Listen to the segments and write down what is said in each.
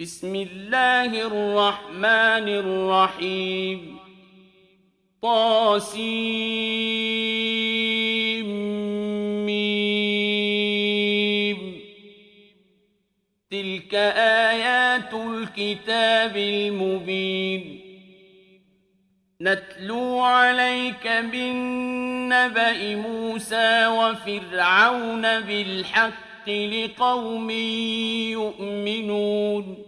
بسم الله الرحمن الرحيم. طاسيم تلك آيات الكتاب المبين. نتلو عليك بالنبأ موسى وفرعون بالحق لقوم يؤمنون.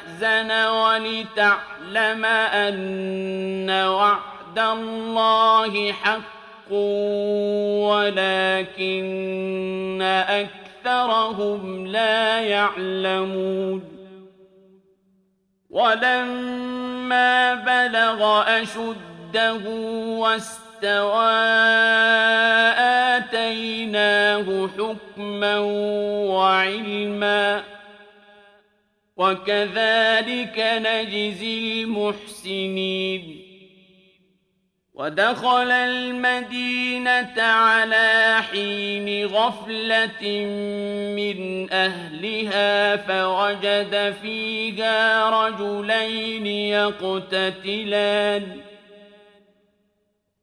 ولتعلم أن وعد الله حق ولكن أكثر أكثرهم لا يعلمون ولما بلغ أشده واستوى آتيناه حكما وعلما وكذلك نجزي المحسنين. ودخل المدينة على حين غفلة من أهلها فوجد فيها رجلين يقتتلان.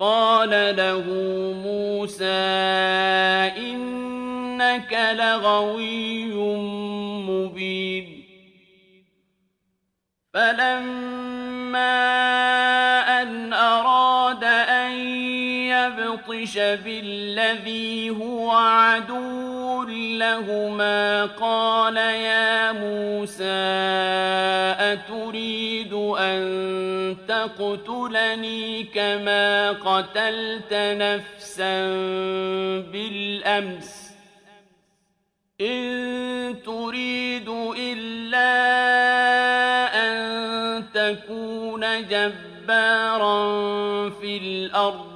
قال له موسى إنك لغوي مبين. فلما أن أراد أن يبطش بالذي هو عدو لهما. قال يا موسى أتريد أن تقتلني كما قتلت نفسا بالأمس. إن تريد إلا أن تكون جبارا في الأرض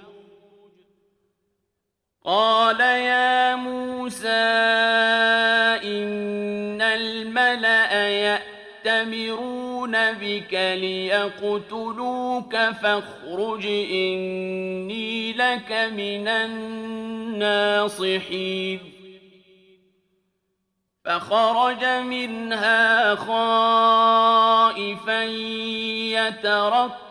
قال يا موسى إن الملأ يأتمرون بك ليقتلوك فاخرج إني لك من الناصحين فخرج منها خائفا يترقب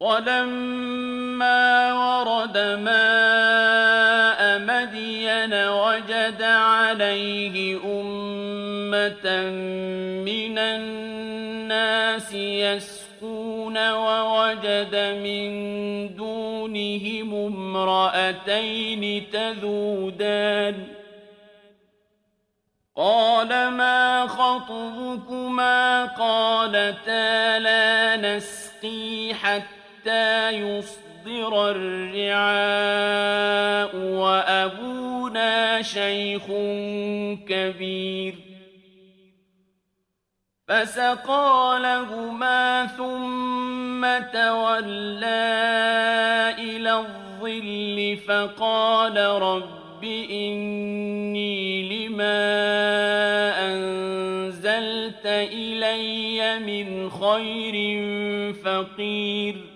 ولما ورد ماء مدين وجد عليه أمة من الناس يسقون ووجد من دونهم امرأتين تذودان. قال ما خطبكما؟ قالتا لا نسقي حتى يصدر الرعاء وأبونا شيخ كبير فسقى لهما ثم تولى إلى الظل فقال رب إني لما أنزلت إلي من خير فقير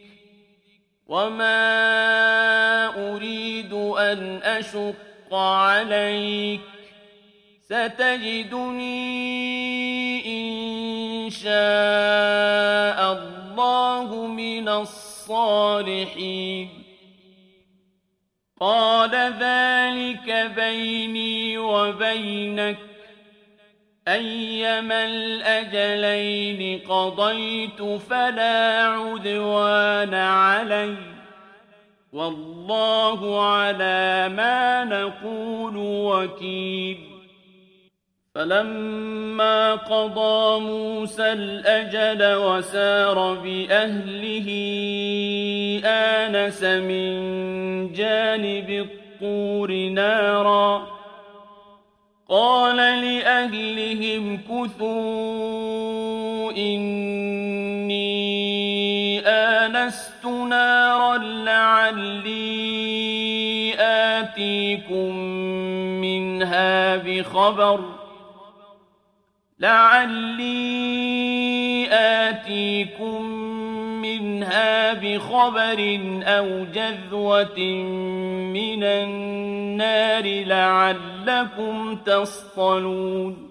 وما أريد أن أشق عليك ستجدني إن شاء الله من الصالحين قال ذلك بيني وبينك أيما الأجلين قضيت فلا عدوان علي والله على ما نقول وكيل فلما قضى موسى الأجل وسار بأهله آنس من جانب الطور ناراً قال لأهلهم كثوا إني آنست نارا لعلي آتيكم منها بخبر لعلي آتيكم منها بخبر أو جذوة من النار لعلكم تصطلون.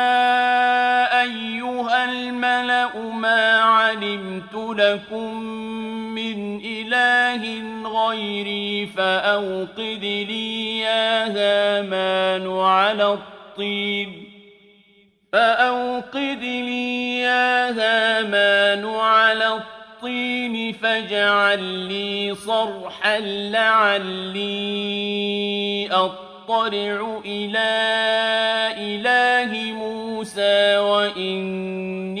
علمت لكم من إله غيري فأوقد لي يا هامان على الطين فأوقد لي يا هامان على الطين فاجعل لي صرحا لعلي أطلع إلى إله موسى وإني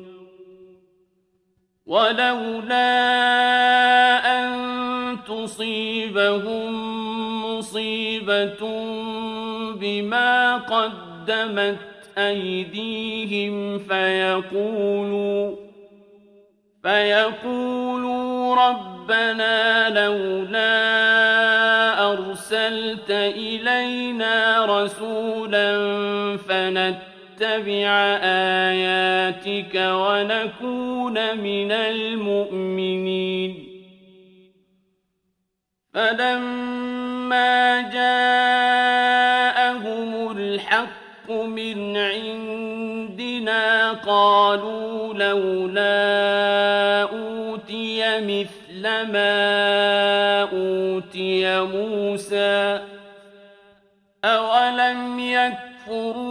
ولولا أن تصيبهم مصيبة بما قدمت أيديهم فيقولوا فيقولوا ربنا لولا أرسلت إلينا رسولا فنتبع آياتك ونكون من المؤمنين. فلما جاءهم الحق من عندنا قالوا لولا أوتي مثل ما أوتي موسى. أولم يكفروا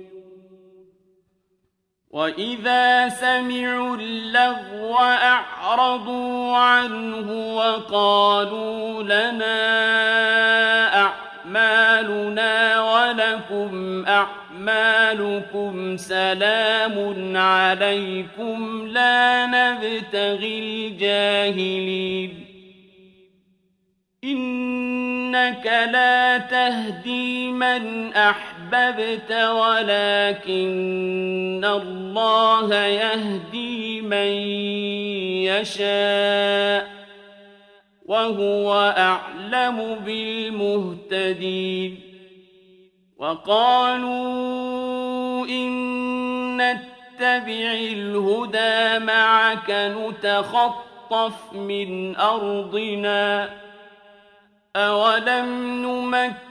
وإذا سمعوا اللغو أعرضوا عنه وقالوا لنا أعمالنا ولكم أعمالكم سلام عليكم لا نبتغي الجاهلين إنك لا تهدي من أحببت ولكن الله يهدي من يشاء وهو أعلم بالمهتدين وقالوا إن نتبع الهدى معك نتخطف من أرضنا أولم نمكن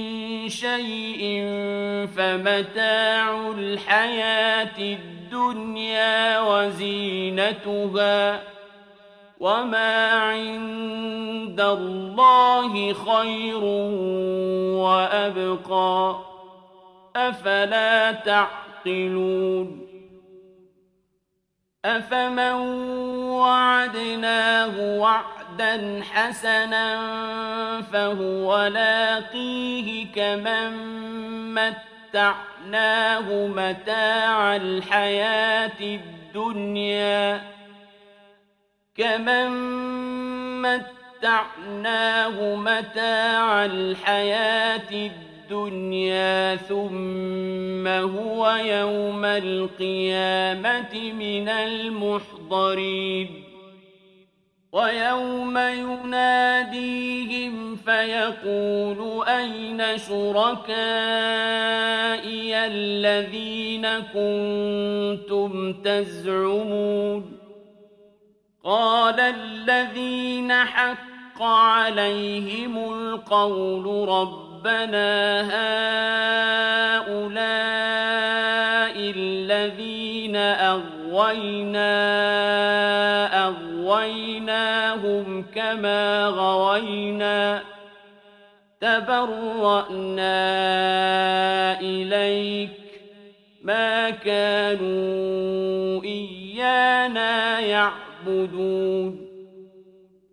شيء فمتاع الحياة الدنيا وزينتها وما عند الله خير وأبقى أفلا تعقلون أفمن وعدناه وعدا حسنا فهو لاقيه كمن متعناه متاع الحياة الدنيا كمن متعناه متاع الحياة الدنيا الدنيا ثم هو يوم القيامة من المحضرين. ويوم يناديهم فيقول أين شركائي الذين كنتم تزعمون؟ قال الذين حق عليهم القول رب ربنا هؤلاء الذين أغوينا أغويناهم كما غوينا. تبرأنا إليك. ما كانوا إيانا يعبدون.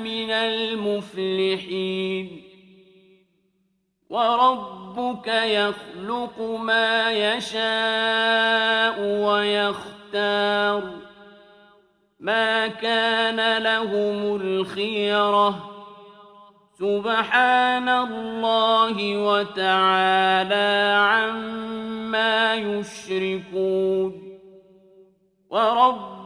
من المفلحين. وربك يخلق ما يشاء ويختار. ما كان لهم الخيرة. سبحان الله وتعالى عما يشركون.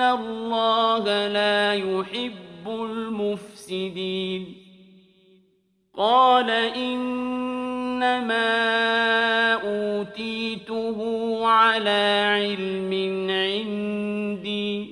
الله لا يحب المفسدين قال إنما أوتيته على علم عندي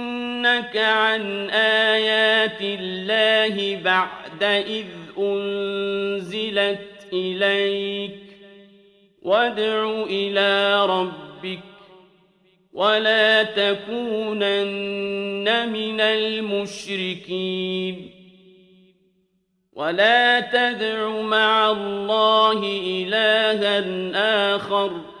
يصدنك عن آيات الله بعد إذ أنزلت إليك وادع إلى ربك ولا تكونن من المشركين ولا تدع مع الله إلها آخر